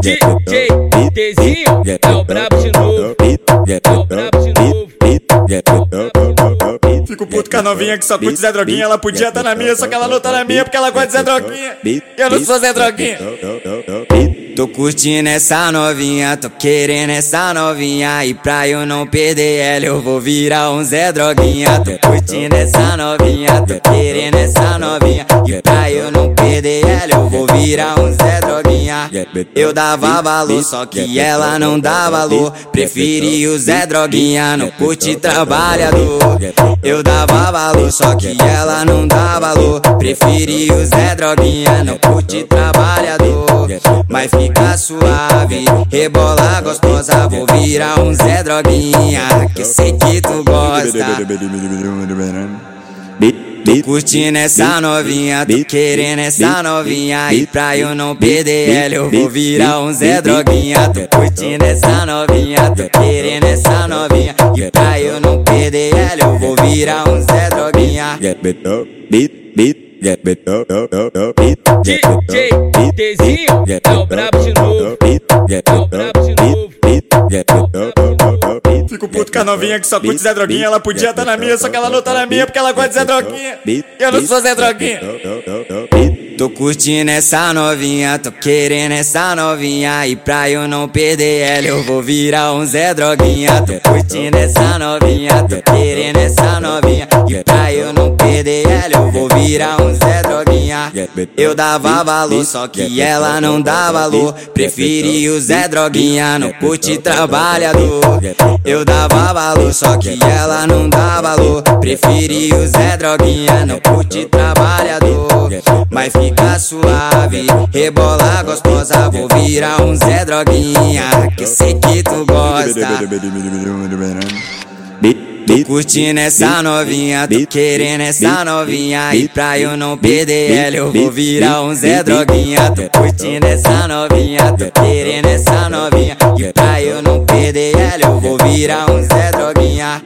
DJ é o brabo de novo. É o brabo de novo. Fico puto com a novinha que só curte Zé Droguinha. Ela podia estar na minha, só que ela não tá na minha porque ela gosta de Zé Droguinha. Eu não sou Zé Droguinha. Tô curtindo essa novinha, tô querendo essa novinha. E pra eu não perder ela eu vou virar um Zé Droguinha. Tô curtindo essa novinha, tô querendo essa novinha. E pra eu não perder ela eu vou virar um Zé Droguinha. Eu dava valor, só que ela não dá valor. Preferi o Zé Droguinha, não curte trabalhador. Eu dava valor, só que ela não dá valor. Preferi o Zé Droguinha, não curte trabalhador. Mas fica suave, rebola gostosa Vou virar um Zé Droguinha, que eu sei que tu gosta. Tô curtindo essa novinha, tô querendo essa novinha. E pra eu não perder ela eu vou virar um Zé Droguinha. Tô curtindo essa novinha, tô querendo essa novinha. E pra eu não perder ela eu vou virar um Zé Droguinha DJ o o Fico puto com a novinha que só curte Zé Droguinha. Ela podia estar na minha, só que ela não tá na minha porque ela gosta de Zé Droguinha. Eu não sou Zé Droguinha. Tô curtindo essa novinha, tô querendo essa novinha E pra eu não perder ela eu vou virar um Zé Droguinha Tô curtindo essa novinha, tô querendo essa novinha E pra eu não ela eu vou virar um Zé Droguinha. Eu dava valor, só que ela não dá valor. Preferi o Zé Droguinha, não curte trabalhador. Eu dava valor, só que ela não dá valor. Preferi o Zé Droguinha, não curte trabalhador. Mas fica suave, rebola gostosa Vou virar um Zé Droguinha, que eu sei que tu gosta Tô curtindo essa novinha, tô querendo essa novinha E pra eu não perder ela eu vou virar um Zé Droguinha. Tô curtindo essa novinha, tô querendo essa novinha. E pra eu não perder ela eu vou virar um Zé Droguinha